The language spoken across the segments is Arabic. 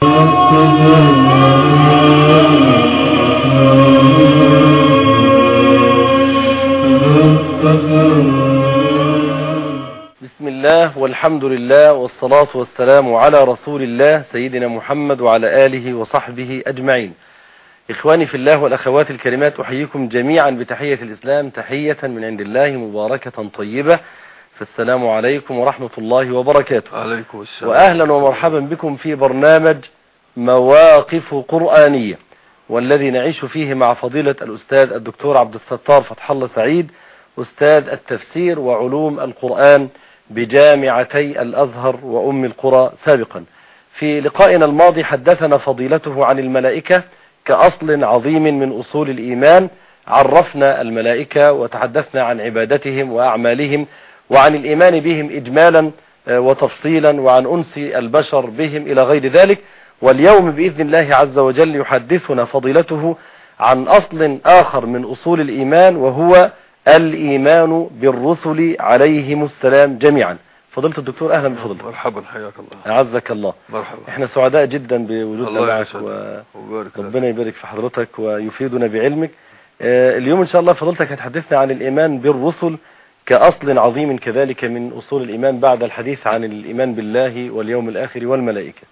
بسم الله والحمد لله والصلاة والسلام على رسول الله سيدنا محمد وعلى آله وصحبه أجمعين. إخواني في الله والأخوات الكريمات أحييكم جميعا بتحية الإسلام. تحية من عند الله مباركة طيبة. فالسلام عليكم ورحمة الله وبركاته. عليكم السلام. وأهلا ومرحبا بكم في برنامج مواقف قرآنية والذي نعيش فيه مع فضيلة الأستاذ الدكتور عبد الستار فتح الله سعيد أستاذ التفسير وعلوم القرآن بجامعتي الأزهر وأم القرى سابقا. في لقائنا الماضي حدثنا فضيلته عن الملائكة كأصل عظيم من أصول الإيمان عرفنا الملائكة وتحدثنا عن عبادتهم وأعمالهم وعن الإيمان بهم إجمالا وتفصيلا وعن أنس البشر بهم إلى غير ذلك. واليوم بإذن الله عز وجل يحدثنا فضيلته عن أصل آخر من أصول الإيمان وهو الإيمان بالرسل عليهم السلام جميعا. فضيلة الدكتور أهلا بفضلك. مرحبا حياك الله. أعزك الله. مرحبا. إحنا سعداء جدا بوجودنا الله معك. وربنا يبارك في حضرتك ويفيدنا بعلمك. آه، اليوم إن شاء الله فضلتك هتحدثنا عن الإيمان بالرسل كأصل عظيم كذلك من أصول الإيمان بعد الحديث عن الإيمان بالله واليوم الآخر والملائكة.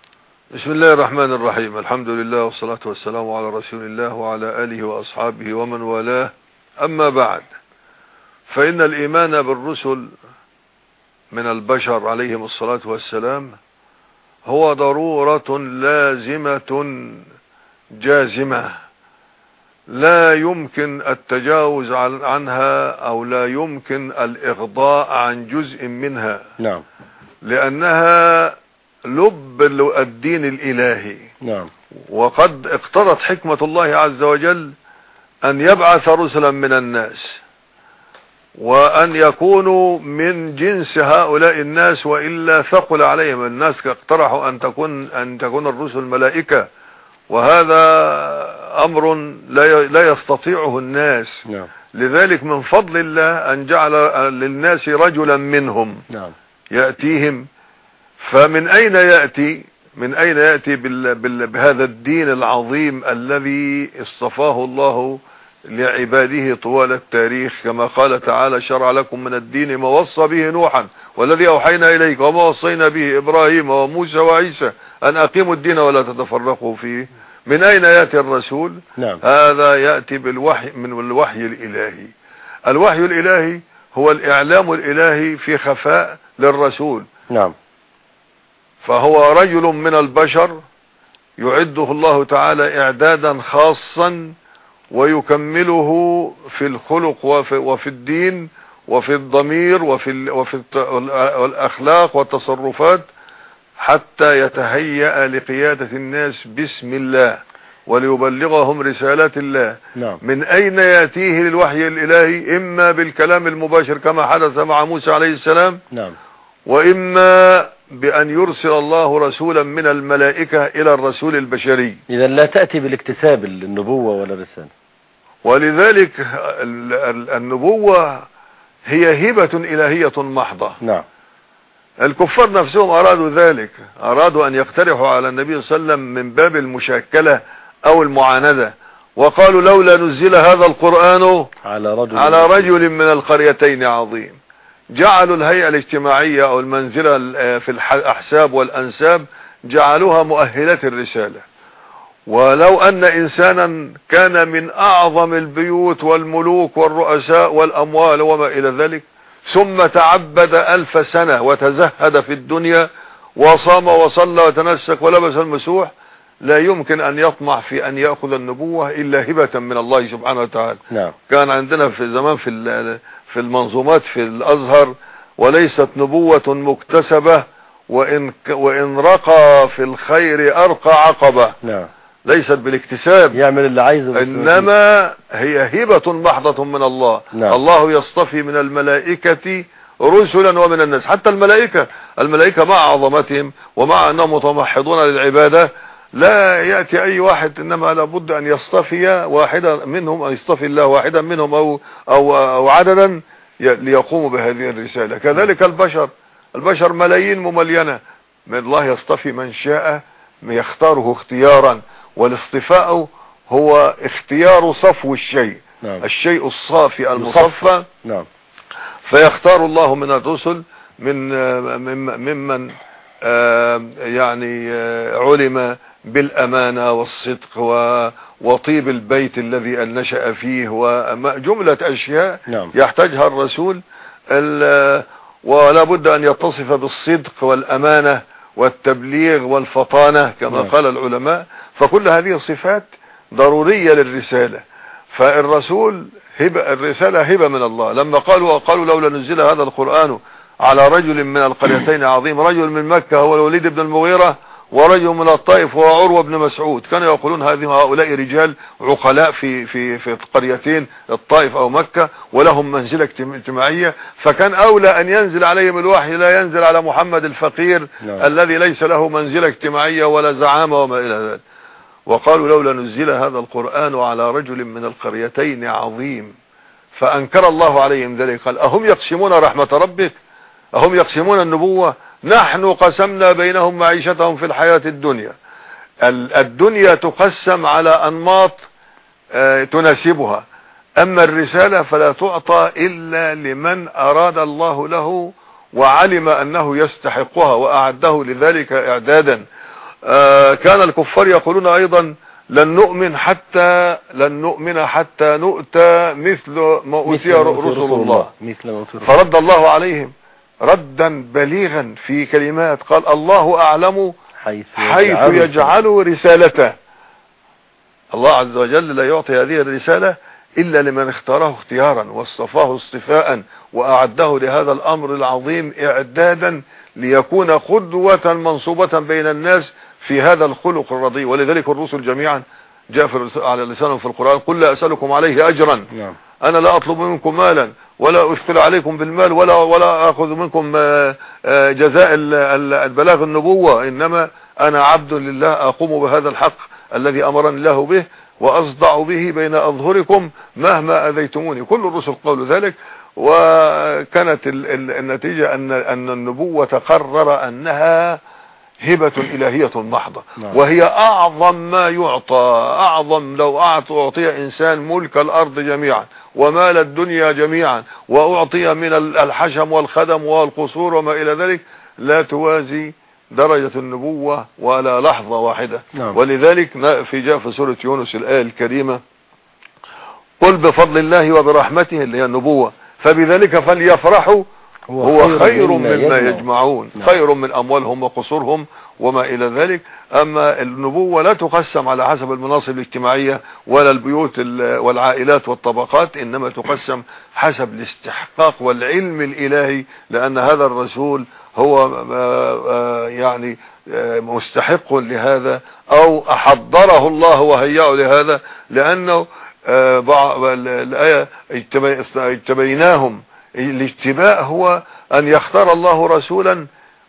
بسم الله الرحمن الرحيم. الحمد لله والصلاة والسلام على رسول الله وعلى آله وأصحابه ومن والاه. أما بعد فإن الإيمان بالرسل من البشر عليهم الصلاة والسلام هو ضرورة لازمة جازمة. لا يمكن التجاوز عن- عنها أو لا يمكن الإغضاء عن جزء منها. نعم. لأنها لب الدين الإلهي. نعم. وقد اقتضت حكمة الله عز وجل أن يبعث رسلا من الناس وأن يكونوا من جنس هؤلاء الناس وإلا ثقل عليهم. الناس اقترحوا أن تكون أن تكون الرسل ملائكة. وهذا أمر لا لا يستطيعه الناس. نعم. لذلك من فضل الله أن جعل للناس رجلا منهم. نعم. يأتيهم. فمن أين يأتي؟ من أين يأتي بال بال بهذا الدين العظيم الذي اصطفاه الله لعباده طوال التاريخ؟ كما قال تعالى شرع لكم من الدين ما وصى به نوحا والذي أوحينا إليك وما وصينا به إبراهيم وموسى وعيسى أن أقيموا الدين ولا تتفرقوا فيه. من أين يأتي الرسول؟ نعم. هذا يأتي بالوحي من الوحي الإلهي. الوحي الإلهي هو الإعلام الإلهي في خفاء للرسول. نعم. فهو رجل من البشر يعده الله تعالى إعدادا خاصا ويكمله في الخلق وفي, وفي الدين وفي الضمير وفي, وفي الأخلاق والتصرفات حتى يتهيأ لقيادة الناس باسم الله وليبلغهم رسالات الله. نعم. من أين يأتيه للوحي الإلهي؟ إما بالكلام المباشر كما حدث مع موسى عليه السلام. نعم. وإما بأن يرسل الله رسولا من الملائكة إلى الرسول البشري. إذا لا تأتي بالاكتساب النبوة ولا الرسالة. ولذلك ال- ال- النبوة هي هبة إلهية محضة. نعم. الكفار نفسهم أرادوا ذلك أرادوا أن يقترحوا على النبي صلى الله عليه وسلم من باب المشاكلة أو المعاندة وقالوا لولا نزل هذا القرآن على رجل على رجل من القريتين عظيم. جعلوا الهيئة الاجتماعية أو المنزلة ال- في الأحساب والأنساب جعلوها مؤهلات الرسالة. ولو أن إنسانا كان من أعظم البيوت والملوك والرؤساء والأموال وما إلى ذلك ثم تعبد ألف سنة وتزهد في الدنيا وصام وصلى وتنسك ولبس المسوح لا يمكن أن يطمع في أن يأخذ النبوة إلا هبة من الله سبحانه وتعالى. نعم. كان عندنا في زمان في في المنظومات في الأزهر وليست نبوة مكتسبة وإن ك- وإن رقى في الخير أرقى عقبة. نعم. ليست بالاكتساب. يعمل اللي عايزه إنما هي هبة محضة من الله. نعم. الله يصطفي من الملائكة رسلا ومن الناس. حتى الملائكة الملائكة مع عظمتهم ومع أنهم متمحضون للعبادة لا يأتي أي واحد إنما لابد أن يصطفي واحدا منهم أن يصطفي الله واحدا منهم أو أو, أو عددا ليقوموا بهذه الرسالة. كذلك البشر. البشر ملايين مملينة. من الله يصطفي من شاء يختاره اختيارا. والاصطفاء هو اختيار صفو الشيء. نعم. الشيء الصافي المصفى. نعم. فيختار الله من الرسل من مم- ممن آه، يعني آه، علم بالأمانة والصدق وطيب البيت الذي نشأ فيه وجملة أشياء نعم. يحتاجها الرسول ال- ولا بد أن يتصف بالصدق والأمانة والتبليغ والفطانة كما نعم. قال العلماء فكل هذه الصفات ضرورية للرسالة فالرسول هبة الرسالة هبة من الله لما قالوا قالوا لولا نزل هذا القرآن على رجل من القريتين عظيم رجل من مكة هو الوليد بن المغيرة ورجل من الطائف هو عروة بن مسعود. كانوا يقولون هذه هؤلاء رجال عقلاء في في في قريتين الطائف أو مكة ولهم منزلة اجتم- اجتماعية. فكان أولى أن ينزل عليهم الوحي لا ينزل على محمد الفقير نعم. الذي ليس له منزلة اجتماعية ولا زعامة وما إلى ذلك. وقالوا لولا نزل هذا القرآن على رجل من القريتين عظيم. فأنكر الله عليهم ذلك. قال أهم يقسمون رحمة ربك؟ أهم يقسمون النبوة؟ نحن قسمنا بينهم معيشتهم في الحياة الدنيا. ال- الدنيا تقسم على أنماط آه، تناسبها. أما الرسالة فلا تعطى إلا لمن أراد الله له وعلم أنه يستحقها وأعده لذلك إعدادا. آه، كان الكفار يقولون أيضا لن نؤمن حتى لن نؤمن حتى نؤتى مثل ما أوتي رسل الله. مثل ما رسول فرد الله عليهم. ردا بليغا في كلمات. قال الله أعلم حيث حيث يجعل رسالته. الله عز وجل لا يعطي هذه الرسالة إلا لمن اختاره اختيارا واصطفاه اصطفاء وأعده لهذا الأمر العظيم إعدادا ليكون قدوة منصوبة بين الناس في هذا الخلق الرضي. ولذلك الرسل جميعا جاء على لسانهم في القرآن. قل لا أسألكم عليه أجرا. نعم. أنا لا أطلب منكم مالا ولا أشكل عليكم بالمال ولا ولا أخذ منكم آه، آه، جزاء ال- ال- البلاغ النبوة إنما أنا عبد لله أقوم بهذا الحق الذي أمرني الله به وأصدع به بين أظهركم مهما أذيتموني. كل الرسل قالوا ذلك وكانت ال- ال- النتيجة أن النبوة قرر أنها هبة إلهية محضة نعم. وهي أعظم ما يعطى أعظم لو أعطى أعطي إنسان ملك الأرض جميعا ومال الدنيا جميعا وأعطي من ال- الحشم والخدم والقصور وما إلى ذلك لا توازي درجة النبوة ولا لحظة واحدة نعم. ولذلك في جاء في سورة يونس الآية الكريمة قل بفضل الله وبرحمته اللي هي النبوة فبذلك فليفرحوا هو خير مما يجمعون. نعم. خير من أموالهم وقصورهم وما إلى ذلك. أما النبوة لا تقسم على حسب المناصب الاجتماعية ولا البيوت ال- والعائلات والطبقات إنما تقسم حسب الاستحقاق والعلم الإلهي لأن هذا الرسول هو آه، آه، يعني آه، مستحق لهذا أو أحضره الله وهيأه لهذا لأنه الآية اجتبي- اجتبيناهم الاجتباء هو أن يختار الله رسولا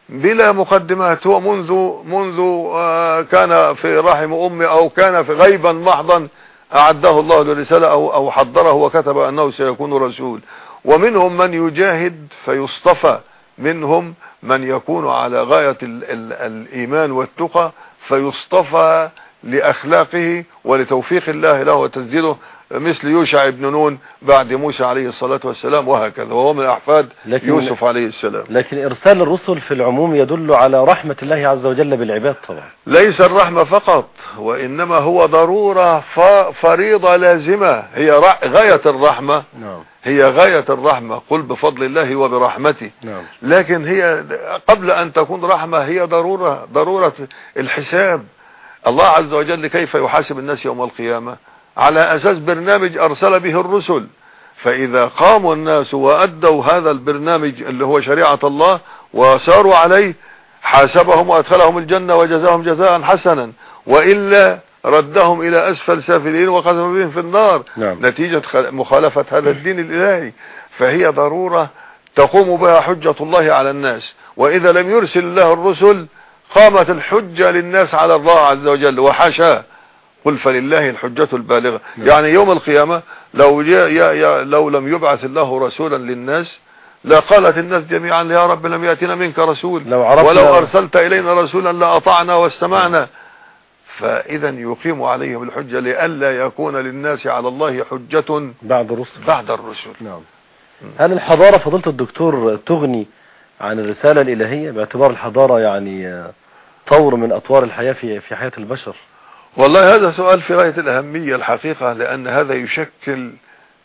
بلا مقدمات. هو منذ منذ آه، كان في رحم أمه أو كان في غيبا محضا أعده الله للرسالة أو, أو حضره وكتب أنه سيكون رسول. ومنهم من يجاهد فيصطفى. منهم من يكون على غاية ال ال الإيمان والتقى فيصطفى لأخلاقه ولتوفيق الله له وتسديده مثل يوشع بن نون بعد موسى عليه الصلاة والسلام وهكذا وهو من أحفاد لكن- يوسف عليه السلام. لكن إرسال الرسل في العموم يدل على رحمة الله عز وجل بالعباد طبعا. ليس الرحمة فقط وإنما هو ضرورة فريضة لازمة. هي غاية الرحمة. نعم. هي غاية الرحمة. قل بفضل الله وبرحمته. نعم. لكن هي قبل أن تكون رحمة هي ضرورة ضرورة الحساب. الله عز وجل كيف يحاسب الناس يوم القيامة؟ على أساس برنامج أرسل به الرسل. فإذا قاموا الناس وأدوا هذا البرنامج اللي هو شريعة الله وساروا عليه حاسبهم وأدخلهم الجنة وجزاهم جزاء حسنا. وإلا ردهم إلى أسفل سافلين وقذف بهم في النار. نعم. نتيجة مخالفة هذا الدين الإلهي. فهي ضرورة تقوم بها حجة الله على الناس. وإذا لم يرسل الله الرسل قامت الحجة للناس على الله عز وجل وحاشاه. قل فلله الحجة البالغة. نعم. يعني يوم القيامة لو يا يا لو لم يبعث الله رسولا للناس لا قالت الناس جميعا يا رب لم يأتنا منك رسول. لو ولو أرسلت إلينا رسولا لأطعنا واستمعنا. فإذا يقيم عليهم الحجة لئلا يكون للناس على الله حجة بعد الرسل. بعد الرسل. نعم. هل الحضارة فضيلة الدكتور تغني عن الرسالة الإلهية باعتبار الحضارة يعني طور من أطوار الحياة في في حياة البشر؟ والله هذا سؤال في غاية الأهمية الحقيقة لأن هذا يشكل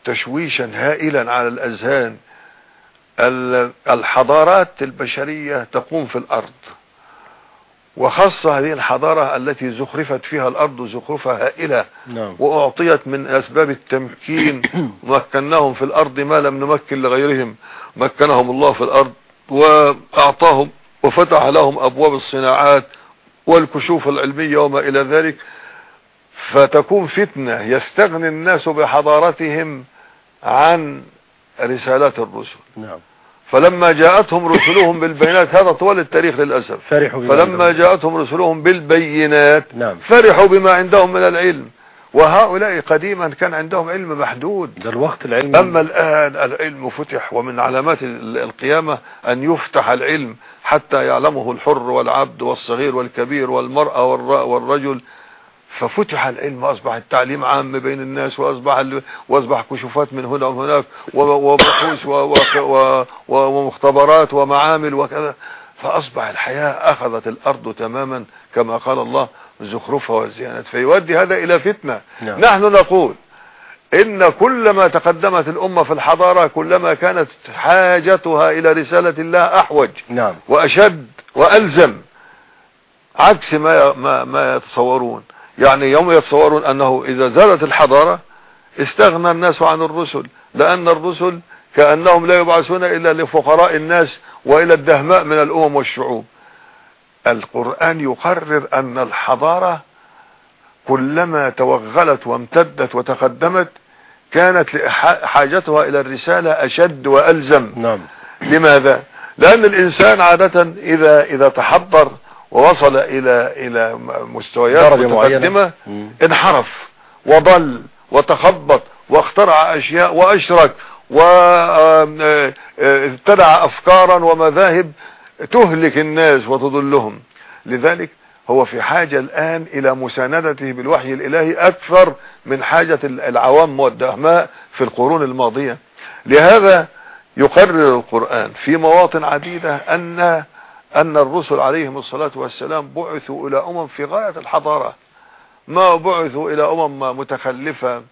تشويشا هائلا على الأذهان الحضارات البشرية تقوم في الأرض. وخاصة هذه الحضارة التي زخرفت فيها الأرض زخرفة هائلة. نعم. وأعطيت من أسباب التمكين. مكناهم في الأرض ما لم نمكن لغيرهم. مكنهم الله في الأرض وأعطاهم وفتح لهم أبواب الصناعات. والكشوف العلمية وما إلى ذلك فتكون فتنة يستغني الناس بحضارتهم عن رسالات الرسل. نعم. فلما جاءتهم رسلهم بالبينات هذا طوال التاريخ للأسف. فرحوا بما فلما. جاءتهم رسلهم بالبينات نعم. فرحوا بما عندهم من العلم. وهؤلاء قديما كان عندهم علم محدود. ده الوقت العلمي أما الآن العلم فتح ومن علامات ال- القيامة أن يفتح العلم حتى يعلمه الحر والعبد والصغير والكبير والمرأة والر- والرجل. ففتح العلم أصبح التعليم عام بين الناس وأصبح وأصبح كشوفات من هنا وهناك وبحوث ومختبرات ومعامل وكذا. فأصبح الحياة أخذت الأرض تماما كما قال الله زخرفها وزيانة فيؤدي هذا إلى فتنة. نعم. نحن نقول إن كلما تقدمت الأمة في الحضارة كلما كانت حاجتها إلى رسالة الله أحوج نعم. وأشد وألزم عكس ما ما ما يتصورون. يعني يوم يتصورون أنه إذا زادت الحضارة استغنى الناس عن الرسل لأن الرسل كأنهم لا يبعثون إلا لفقراء الناس وإلى الدهماء من الأمم والشعوب. القرآن يقرر أن الحضارة كلما توغلت وامتدت وتقدمت كانت حاجتها إلى الرسالة أشد وألزم نعم لماذا لأن الإنسان عادة إذا إذا تحضر ووصل إلى إلى مستويات. متقدمة. انحرف وضل وتخبط واخترع أشياء وأشرك وابتدع أفكارا ومذاهب تهلك الناس وتضلهم. لذلك هو في حاجة الآن إلى مساندته بالوحي الإلهي أكثر من حاجة العوام والدهماء في القرون الماضية. لهذا يقرر القرآن في مواطن عديدة أن أن الرسل عليهم الصلاة والسلام بعثوا إلى أمم في غاية الحضارة. ما بعثوا إلى أمم متخلفة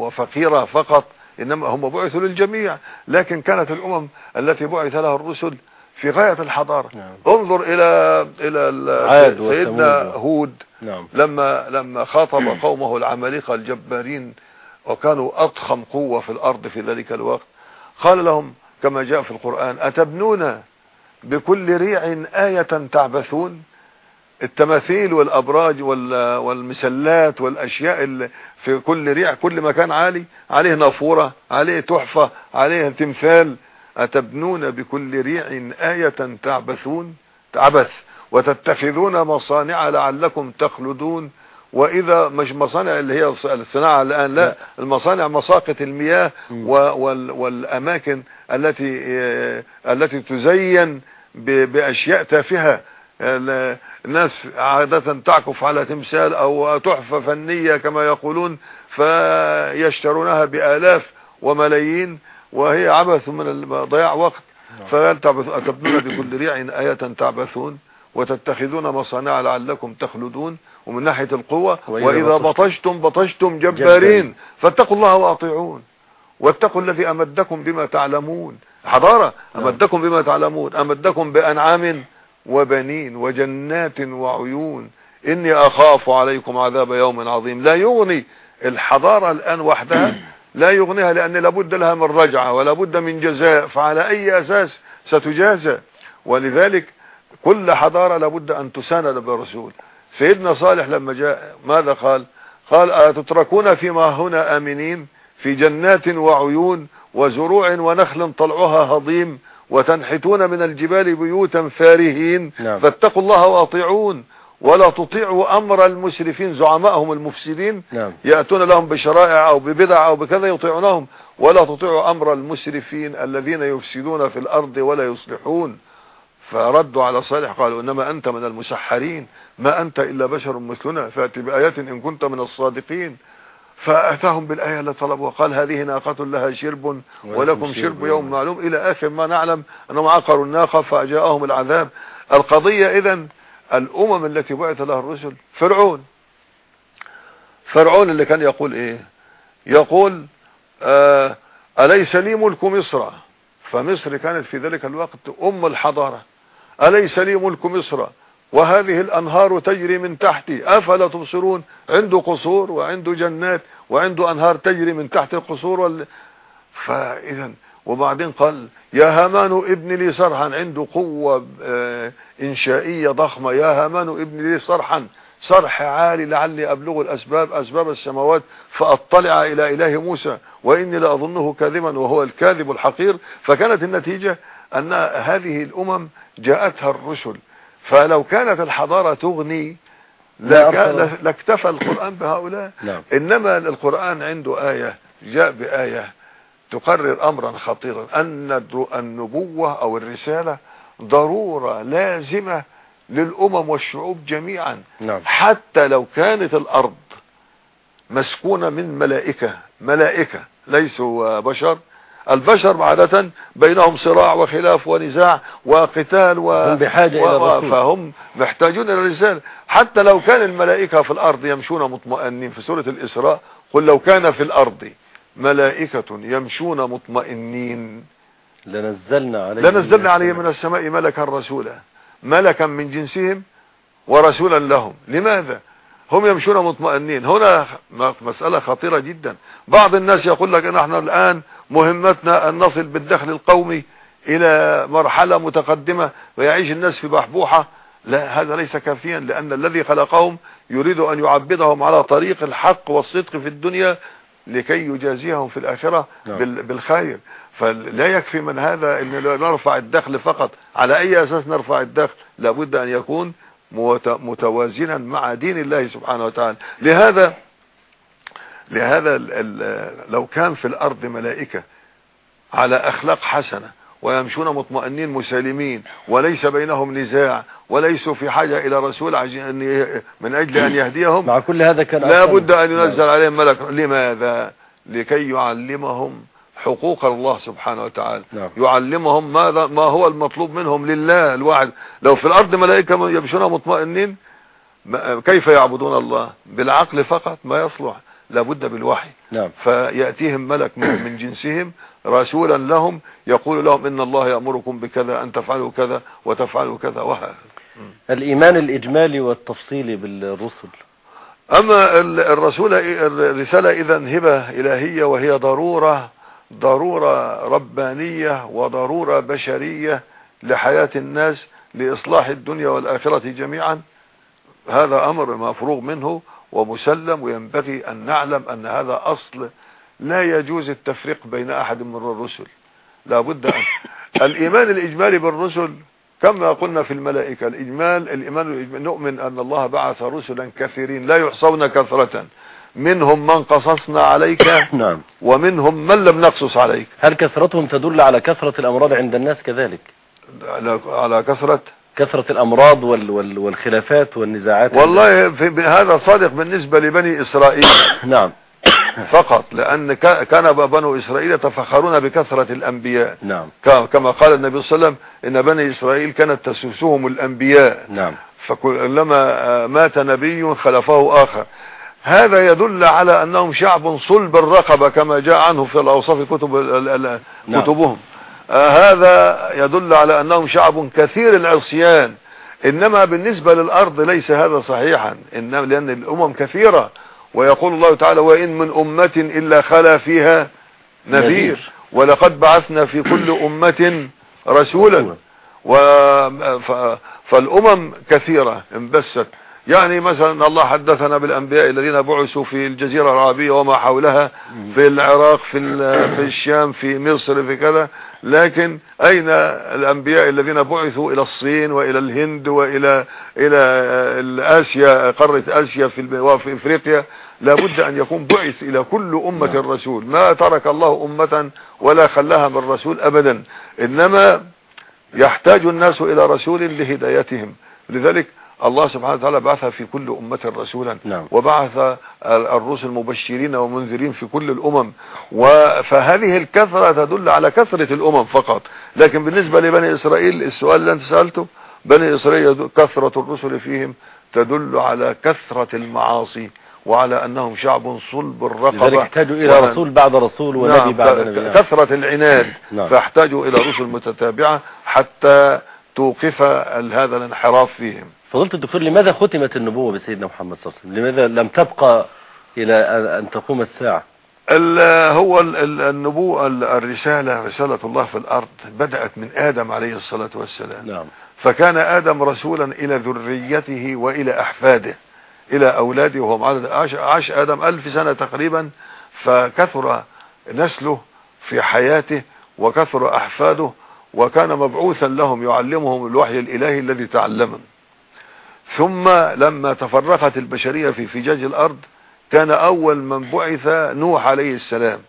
وفقيرة فقط إنما هم بعثوا للجميع لكن كانت الأمم التي بعث لها الرسل في غاية الحضارة نعم. انظر إلى إلى ال- عاد سيدنا. هود نعم لما لما خاطب قومه العمالقة الجبارين وكانوا أضخم قوة في الأرض في ذلك الوقت قال لهم كما جاء في القرآن أتبنون بكل ريع آية تعبثون التماثيل والأبراج وال- والمسلات والأشياء اللي في كل ريع كل مكان عالي عليه نافورة عليه تحفة عليه تمثال. أتبنون بكل ريع آية تعبثون عبث وتتخذون مصانع لعلكم تخلدون. وإذا مش مصانع اللي هي الصناعة الآن لا المصانع مساقط المياه مم. و- وال- والأماكن التي آه، التي تزين ب- بأشياء الناس عادة تعكف على تمثال أو تحفة فنية كما يقولون فيشترونها بآلاف وملايين وهي عبث من ضياع وقت. فقال تعبث- أتبنون بكل ريع آية تعبثون وتتخذون مصانع لعلكم تخلدون ومن ناحية القوة؟ وإذا بطشتم- بطشتم. جبارين. فاتقوا الله وأطيعون. واتقوا الذي أمدكم بما تعلمون. حضارة نعم. أمدكم بما تعلمون. أمدكم بأنعام وبنين وجنات وعيون. إني أخاف عليكم عذاب يوم عظيم. لا يغني الحضارة الآن وحدها لا يغنيها لأن لابد لها من رجعة ولابد من جزاء فعلى أي أساس ستجازى. ولذلك كل حضارة لابد أن تساند بالرسول. سيدنا صالح لما جاء ماذا قال؟ قال أتتركون فيما هنا آمنين في جنات وعيون وزروع ونخل طلعها هضيم؟ وتنحتون من الجبال بيوتا فارهين نعم. فاتقوا الله وأطيعون ولا تطيعوا أمر المسرفين زعمائهم المفسدين نعم يأتون لهم بشرائع أو ببدع أو بكذا يطيعونهم ولا تطيعوا أمر المسرفين الذين يفسدون في الأرض ولا يصلحون فردوا على صالح قالوا إنما أنت من المسحرين ما أنت إلا بشر مثلنا فأت بآيات إن كنت من الصادقين فأتاهم بالآية اللي طلبوا وقال هذه ناقة لها شرب ولكم شرب يوم. معلوم. إلى آخر ما نعلم أنهم عقروا الناقة فجاءهم العذاب. القضية اذا الأمم التي بعث لها الرسل فرعون. فرعون اللي كان يقول إيه؟ يقول آه أليس لي ملك مصر؟ فمصر كانت في ذلك الوقت أم الحضارة. أليس لي ملك مصر؟ وهذه الأنهار تجري من تحتي أفلا تبصرون؟ عنده قصور وعنده جنات وعنده أنهار تجري من تحت القصور وال... فإذا وبعدين قال يا هامان ابن لي صرحا. عنده قوة آه، إنشائية ضخمة. يا هامان ابن لي صرحا. صرح عالي لعلي أبلغ الأسباب أسباب السماوات فأطلع إلى إله موسى وإني لأظنه كاذبا وهو الكاذب الحقير. فكانت النتيجة أن هذه الأمم جاءتها الرسل. فلو كانت الحضارة تغني لاكتفى القرآن بهؤلاء نعم. إنما القرآن عنده آية جاء بآية تقرر أمرا خطيرا أن النبوة أو الرسالة ضرورة لازمة للأمم والشعوب جميعا نعم. حتى لو كانت الأرض مسكونة من ملائكة ملائكة ليسوا بشر البشر عادة بينهم صراع وخلاف ونزاع وقتال و... هم بحاجة و... إلى الرسول. فهم محتاجون إلى الرسالة حتى لو كان الملائكة في الأرض يمشون مطمئنين في سورة الإسراء قل لو كان في الأرض ملائكة يمشون مطمئنين. لنزلنا عليهم لنزلنا عليهم من السماء ملكا رسولا. ملكا من جنسهم ورسولا لهم. لماذا؟ هم يمشون مطمئنين. هنا مسألة خطيرة جدا. بعض الناس يقول لك إن إحنا الآن مهمتنا أن نصل بالدخل القومي إلى مرحلة متقدمة ويعيش الناس في بحبوحة. لا هذا ليس كافيا لأن الذي خلقهم يريد أن يعبدهم على طريق الحق والصدق في الدنيا لكي يجازيهم في الآخرة نعم. بالخير. فلا يكفي من هذا إن نرفع الدخل فقط. على أي أساس نرفع الدخل؟ لابد أن يكون متوازنا مع دين الله سبحانه وتعالى. لهذا لهذا لو كان في الأرض ملائكة على أخلاق حسنة ويمشون مطمئنين مسالمين وليس بينهم نزاع وليسوا في حاجة إلى رسول من أجل أن يهديهم مع كل هذا كان لا بد أن ينزل عليهم ملك. لماذا؟ لكي يعلمهم حقوق الله سبحانه وتعالى. نعم. يعلمهم ماذا ما هو المطلوب منهم لله الواحد. لو في الأرض ملائكة يمشون مطمئنين كيف يعبدون الله؟ بالعقل فقط ما يصلح. لابد بالوحي نعم. فيأتيهم ملك من جنسهم رسولا لهم يقول لهم إن الله يأمركم بكذا أن تفعلوا كذا وتفعلوا كذا وهذا الإيمان الإجمالي والتفصيلي بالرسل. أما الرسول الرسالة إذا هبة إلهية وهي ضرورة ضرورة ربانية وضرورة بشرية لحياة الناس لإصلاح الدنيا والآخرة جميعا. هذا أمر مفروغ منه ومسلم وينبغي أن نعلم أن هذا أصل لا يجوز التفريق بين أحد من الرسل. لا بد أن الإيمان الإجمالي بالرسل كما قلنا في الملائكة الإجمال الإيمان الإجمال نؤمن أن الله بعث رسلا كثيرين لا يحصون كثرة. منهم من قصصنا عليك نعم. ومنهم من لم نقصص عليك. هل كثرتهم تدل على كثرة الأمراض عند الناس كذلك؟ على كثرة؟ كثرة الأمراض وال وال والخلافات والنزاعات. والله في هذا صادق بالنسبة لبني إسرائيل. نعم. فقط لأن كان بنو إسرائيل يتفخرون بكثرة الأنبياء. نعم. كما قال النبي صلى الله عليه وسلم إن بني إسرائيل كانت تسوسهم الأنبياء. نعم. فكلما مات نبي خلفه آخر. هذا يدل على أنهم شعب صلب الرقبة كما جاء عنه في الأوصاف كتب نعم. كتبهم. آه هذا يدل على أنهم شعب كثير العصيان. إنما بالنسبة للأرض ليس هذا صحيحا. انما لأن الأمم كثيرة. ويقول الله تعالى وإن من أمة إلا خلا فيها نذير. ولقد بعثنا في كل أمة رسولا. فالأمم كثيرة انبست. يعني مثلا الله حدثنا بالأنبياء الذين بعثوا في الجزيرة العربية وما حولها في العراق في في الشام في مصر في كذا. لكن أين الأنبياء الذين بعثوا؟ إلى الصين وإلى الهند والى إلى اسيا قارة آسيا في وفي إفريقيا. لابد أن يكون بعث إلى كل أمة الرسول. ما ترك الله أمة ولا خلاها من رسول ابدا. إنما يحتاج الناس إلى رسول لهدايتهم. لذلك الله سبحانه وتعالى بعث في كل أمة رسولا. نعم. وبعث الرسل مبشرين ومنذرين في كل الأمم. فهذه الكثرة تدل على كثرة الأمم فقط. لكن بالنسبة لبني إسرائيل السؤال اللي أنت سألته بني إسرائيل كثرة الرسل فيهم تدل على كثرة المعاصي وعلى أنهم شعب صلب الرقبة. لذلك احتاجوا إلى رسول بعد رسول ونبي نعم بعد نبي. نعم. كثرة العناد. نعم. فاحتاجوا إلى رسل متتابعة حتى توقف هذا الانحراف فيهم. فضلت الدكتور لماذا ختمت النبوة بسيدنا محمد صلى الله عليه وسلم؟ لماذا لم تبقى إلى أن- تقوم الساعة؟ ال- هو ال- ال- النبوة ال- الرسالة رسالة الله في الأرض بدأت من آدم عليه الصلاة والسلام. نعم. فكان آدم رسولا إلى ذريته وإلى أحفاده إلى أولاده وهم عدد عاش, عاش آدم ألف سنة تقريبا فكثر نسله في حياته وكثر أحفاده وكان مبعوثا لهم يعلمهم الوحي الإلهي الذي تعلمه ثم لما تفرقت البشرية في فجاج الأرض كان أول من بعث نوح عليه السلام.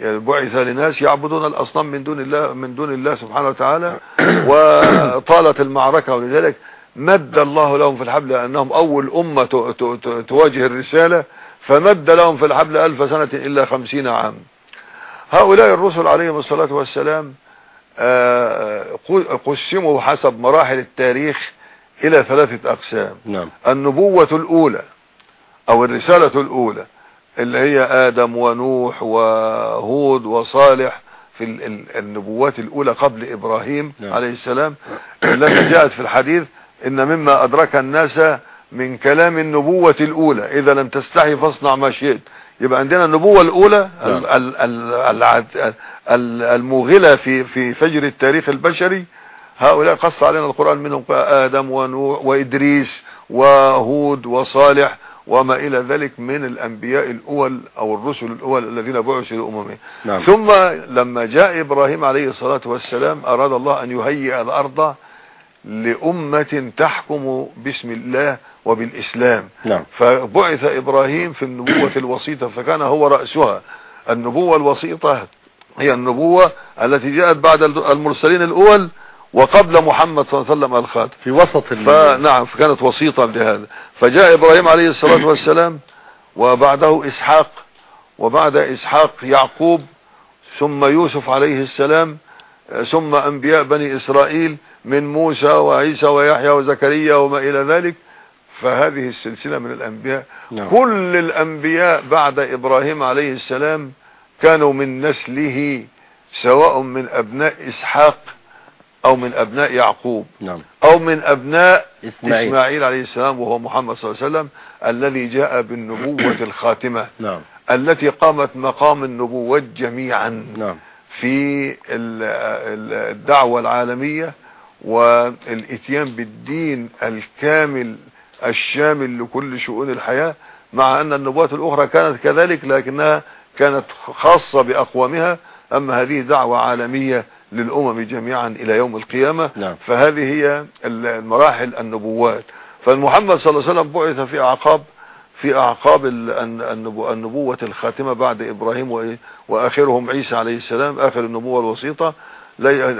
يعني بعث لناس يعبدون الأصنام من دون الله من دون الله سبحانه وتعالى وطالت المعركة. ولذلك مد الله لهم في الحبل لأنهم أول أمة تواجه الرسالة فمد لهم في الحبل ألف سنة إلا خمسين عام. هؤلاء الرسل عليهم الصلاة والسلام آه، قسموا حسب مراحل التاريخ إلى ثلاثة أقسام. نعم. النبوة الأولى أو الرسالة الأولى اللي هي آدم ونوح وهود وصالح في ال- ال- النبوات الأولى قبل إبراهيم نعم. عليه السلام. التي جاءت في الحديث إن مما أدرك الناس من كلام النبوة الأولى. إذا لم تستحي فاصنع ما شئت. يبقى عندنا النبوة الأولى نعم. ال- ال- ال- العد- ال- الموغلة في في فجر التاريخ البشري هؤلاء قص علينا القرآن منهم آدم ونوح وإدريس وهود وصالح وما إلى ذلك من الأنبياء الأول أو الرسل الأول الذين بعثوا لأممهم نعم. ثم لما جاء إبراهيم عليه الصلاة والسلام أراد الله أن يهيئ الأرض لأمة تحكم باسم الله وبالإسلام. نعم. فبعث إبراهيم في النبوة الوسيطة فكان هو رأسها. النبوة الوسيطة هي النبوة التي جاءت بعد المرسلين الأول وقبل محمد صلى الله عليه وسلم الخاتم. في وسط ال- فنعم فكانت وسيطة لهذا. فجاء إبراهيم عليه الصلاة والسلام وبعده إسحاق وبعد إسحاق يعقوب ثم يوسف عليه السلام ثم أنبياء بني إسرائيل من موسى وعيسى ويحيى وزكريا وما إلى ذلك. فهذه السلسلة من الأنبياء. نعم. كل الأنبياء بعد إبراهيم عليه السلام كانوا من نسله سواء من أبناء إسحاق أو من أبناء يعقوب. نعم. أو من أبناء إسماعيل. إسماعيل عليه السلام وهو محمد صلى الله عليه وسلم الذي جاء بالنبوة الخاتمة. نعم. التي قامت مقام النبوة جميعا نعم. في ال- ال- الدعوة العالمية والإتيان بالدين الكامل الشامل لكل شؤون الحياة مع أن النبوات الأخرى كانت كذلك لكنها كانت خاصة بأقوامها. أما هذه دعوة عالمية للأمم جميعا إلى يوم القيامة نعم. فهذه هي المراحل النبوات فالمحمد صلى الله عليه وسلم بعث في أعقاب في أعقاب ال- الن- النبو- النبوة الخاتمة بعد إبراهيم؟ وآخرهم عيسى عليه السلام آخر النبوة الوسيطة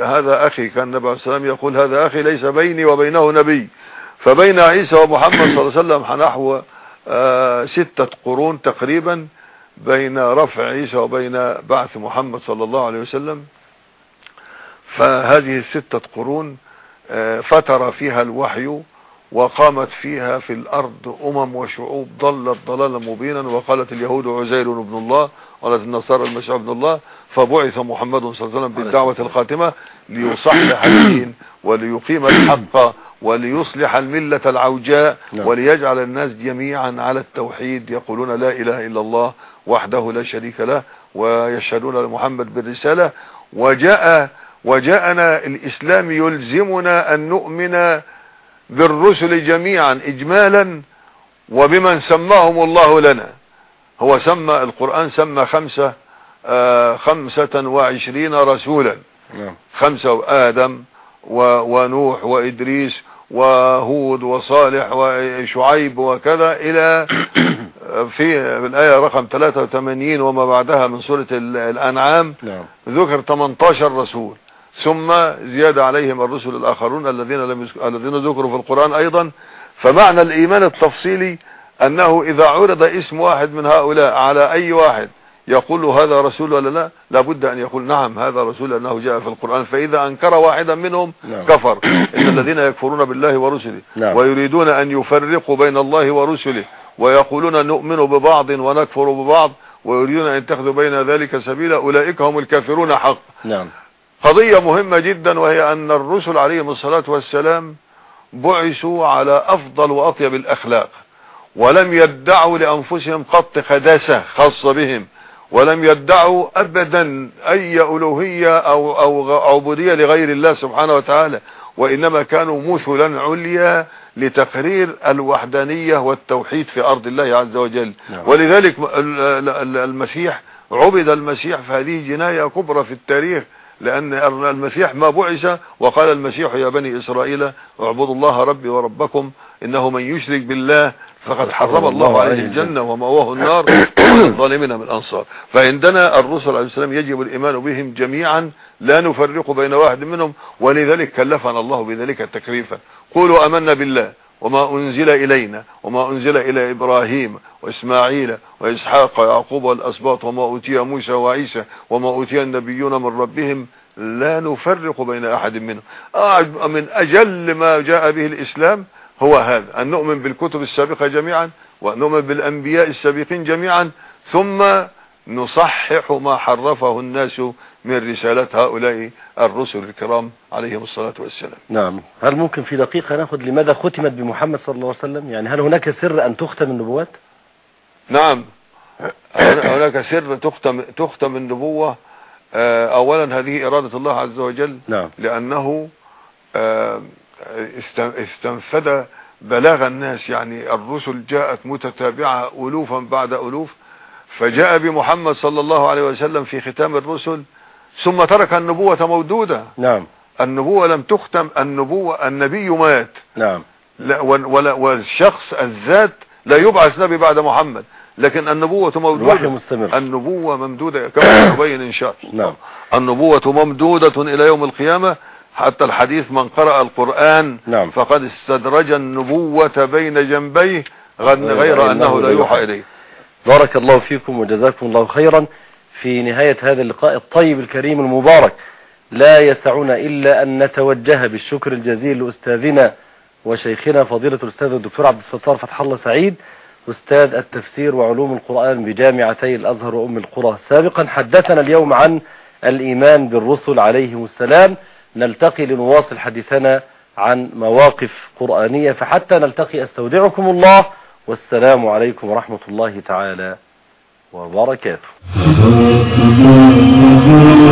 هذا أخي كان النبي عليه السلام يقول هذا أخي ليس بيني وبينه نبي فبين عيسى ومحمد صلى الله عليه وسلم نحو آه، ستة قرون تقريبا بين رفع عيسى وبين بعث محمد صلى الله عليه وسلم فهذه الستة قرون آه، فتر فيها الوحي وقامت فيها في الأرض أمم وشعوب ضلت ضلالا مبينا وقالت اليهود عزير ابن الله وقالت النصارى المسيح ابن الله فبعث محمد صلى الله عليه وسلم بالدعوة الخاتمة ليصحح الدين وليقيم الحق وليصلح الملة العوجاء نعم. وليجعل الناس جميعا على التوحيد يقولون لا إله إلا الله وحده لا شريك له ويشهدون لمحمد بالرسالة وجاء وجاءنا الإسلام يلزمنا أن نؤمن بالرسل جميعا إجمالا وبمن سماهم الله لنا. هو سمى القرآن سمى خمسة آه خمسة وعشرين رسولا. نعم. خمسة آدم ونوح وإدريس وهود وصالح وشعيب وكذا إلى في الآية رقم 83 وما بعدها من سورة ال- الأنعام. نعم. ذكر 18 رسول. ثم زيادة عليهم الرسل الآخرون الذين لم يذك- الذين ذكروا في القرآن أيضا. فمعنى الإيمان التفصيلي أنه إذا عرض اسم واحد من هؤلاء على أي واحد يقول هذا رسول ولا لا لابد أن يقول نعم هذا رسول أنه جاء في القرآن. فإذا أنكر واحدا منهم نعم. كفر. إن الذين يكفرون بالله ورسله نعم. ويريدون أن يفرقوا بين الله ورسله ويقولون نؤمن ببعض ونكفر ببعض ويريدون أن يتخذوا بين ذلك سبيلا أولئك هم الكافرون حق. نعم. قضية مهمة جدا وهي أن الرسل عليهم الصلاة والسلام بعثوا على أفضل وأطيب الأخلاق ولم يدعوا لأنفسهم قط خداسة خاصة بهم ولم يدعوا أبدا أي ألوهية أو, أو عبودية لغير الله سبحانه وتعالى وإنما كانوا مثلا عليا لتقرير الوحدانية والتوحيد في أرض الله عز وجل نعم. ولذلك ال- ال- المسيح عبد المسيح فهذه جناية كبرى في التاريخ لأن المسيح ما بعث وقال المسيح يا بني إسرائيل اعبدوا الله ربي وربكم إنه من يشرك بالله فقد حرم الله عليه الجنة ومأواه النار. الظالمين من الأنصار. فعندنا الرسل عليه السلام يجب الإيمان بهم جميعا. لا نفرق بين واحد منهم. ولذلك كلفنا الله بذلك تكليفا. قولوا أمنا بالله. وما أنزل إلينا وما أنزل إلى إبراهيم وإسماعيل وإسحاق ويعقوب والأسباط وما أوتي موسى وعيسى وما أوتي النبيون من ربهم لا نفرق بين أحد منهم. من أجل ما جاء به الإسلام هو هذا أن نؤمن بالكتب السابقة جميعا وأن نؤمن بالأنبياء السابقين جميعا ثم نصحح ما حرفه الناس من رسالة هؤلاء الرسل الكرام عليهم الصلاة والسلام. نعم. هل ممكن في دقيقة نأخذ لماذا ختمت بمحمد صلى الله عليه وسلم؟ يعني هل هناك سر أن تختم النبوات؟ نعم. هناك سر تختم تختم النبوة. آه، اولا هذه إرادة الله عز وجل. نعم. لأنه آه، است- استنفذ بلاغ الناس. يعني الرسل جاءت متتابعة الوفا بعد ألوف. فجاء بمحمد صلى الله عليه وسلم في ختام الرسل ثم ترك النبوة مودودة نعم. النبوة لم تختم النبوة النبي مات. نعم. لا ولا والشخص الذات لا يبعث نبي بعد محمد. لكن النبوة مودودة. مستمر. النبوة ممدودة كما نبين إن شاء الله. نعم. النبوة ممدودة إلى يوم القيامة. حتى الحديث من قرأ القرآن نعم. فقد استدرج النبوة بين جنبيه غير أنه لا يوحى. إليه. بارك الله فيكم وجزاكم الله خيرا. في نهاية هذا اللقاء الطيب الكريم المبارك. لا يسعنا إلا أن نتوجه بالشكر الجزيل لأستاذنا وشيخنا فضيلة الأستاذ الدكتور عبد الستار فتح الله سعيد أستاذ التفسير وعلوم القرآن بجامعتي الأزهر وأم القرى. سابقا حدثنا اليوم عن الإيمان بالرسل عليهم السلام. نلتقي لنواصل حديثنا عن مواقف قرآنية فحتى نلتقي أستودعكم الله والسلام عليكم ورحمة الله تعالى وبركاته.